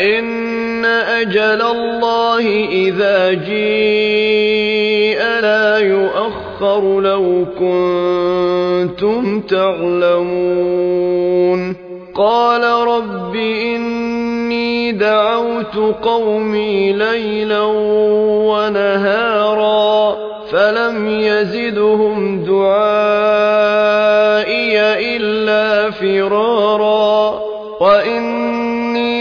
إن أجل الله إذا جيء لا يؤخر لو كنتم تعلمون قال رب إني دعوت قومي ليلا ونهارا فلم يزدهم دعائي إلا فرارا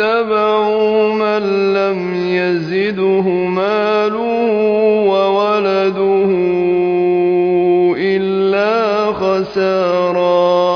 واتبعوا من لم يزده ماله وولده إلا خسارا